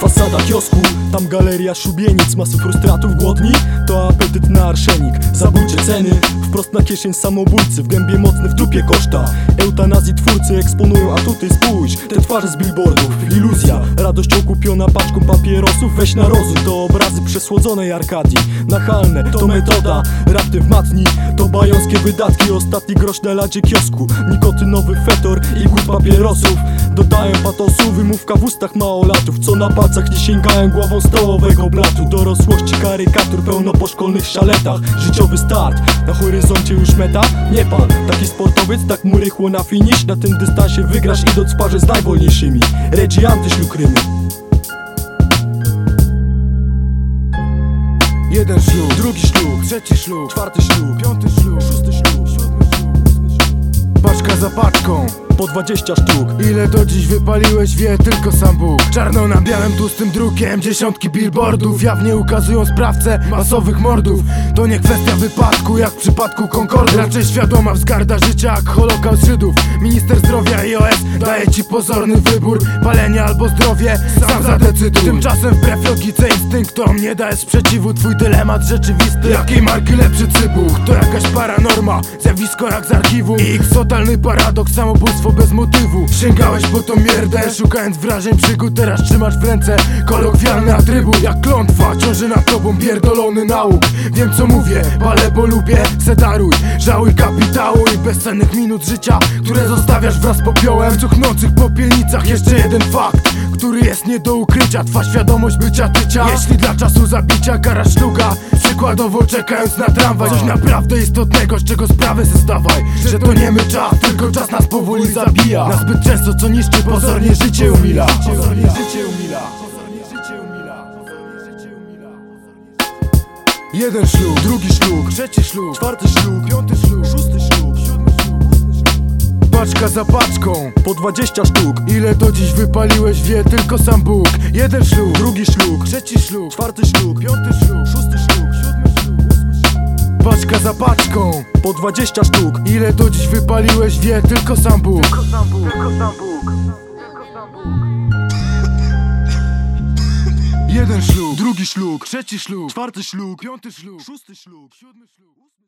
Fasada kiosku tam galeria szubienic Masy frustratów głodni, to apetyt na arszenik Zabójcze ceny, wprost na kieszeń samobójcy W gębie mocny, w dupie koszta. Eutanazji twórcy eksponują atuty Spójrz, te twarze z billboardów Iluzja, radość okupiona paczką papierosów. Weź na rozum, to obrazy przesłodzonej Arkadii. Nachalne, to metoda, rapty w matni To bajońskie wydatki, ostatni grosz na ladzie kiosku. Nikotynowy fetor i głód papierosów. Dodają patosu, wymówka w ustach małolatów. Co na palcach nie sięgają głową stołowego blatu. Dorosłości karykatur pełno po szkolnych szaletach. Życiowy start, na horyzoncie już meta. Nie pan, taki sportowiec, tak mu rychło na finish. Na tym dystansie wygrasz idąc w parze z najwolniejszymi. Regi antyślukrymy Jeden ślub, Drugi ślub, trzeci ślub, czwarty ślub, piąty ślub, szósty ślub siódmy ślub, ósmy ślub. Paczka za paczką Po 20 sztuk. Ile do dziś wypaliłeś wie tylko sam Bóg. Czarno na białym tłustym drukiem Dziesiątki billboardów. Jawnie ukazują sprawcę masowych mordów. To nie kwestia wypadku jak w przypadku Concordu Raczej świadoma wzgarda życia jak holokaust Żydów. Minister zdrowia iOS daje ci pozorny wybór. Palenie albo zdrowie, sam zadecyduj. Tymczasem wbrew logice instynktom Nie daje sprzeciwu. Twój dylemat rzeczywisty. Jakiej marki lepszy cybuch? To jakaś paranorma. Zjawisko jak z archiwum. I ich totalny paradoks Samobójstwo bez motywu. Sięgałeś po tą mierdę Szukając wrażeń przygód Teraz trzymasz w ręce kolokwialny atrybut. Jak klątwa ciąży nad tobą pierdolony nauk. Wiem co mówię, ale bo lubię Se daruj, żałuj kapitału I bezcennych minut życia Które zostawiasz wraz z popiołem. W cuchnących popielnicach Jeszcze jeden fakt Który jest nie do ukrycia. Twa świadomość bycia tycia. Jeśli dla czasu zabicia kara sztuka Przykładowo czekając na tramwaj. Coś naprawdę istotnego, z czego sprawę zdawaj Że to nie my czas, tylko czas nas powoli zabija. Na zbyt często co niszczy pozornie życie umila. Pozornie życie umila. Jeden ślub, Drugi ślub, trzeci ślub, czwarty ślub, piąty ślub, szósty ślub. Siódmy ślub. Paczka za paczką Po 20 sztuk. Ile do dziś wypaliłeś wie tylko sam Bóg. Jeden ślub, Drugi ślub, trzeci ślub, czwarty ślub, piąty ślub, szósty ślub siódmy. Paczka za paczką Po 20 sztuk. Ile do dziś wypaliłeś wie tylko sam Bóg. Jeden ślub, Drugi ślub, trzeci ślub, czwarty ślub, piąty ślub, szósty ślub siódmy ślub.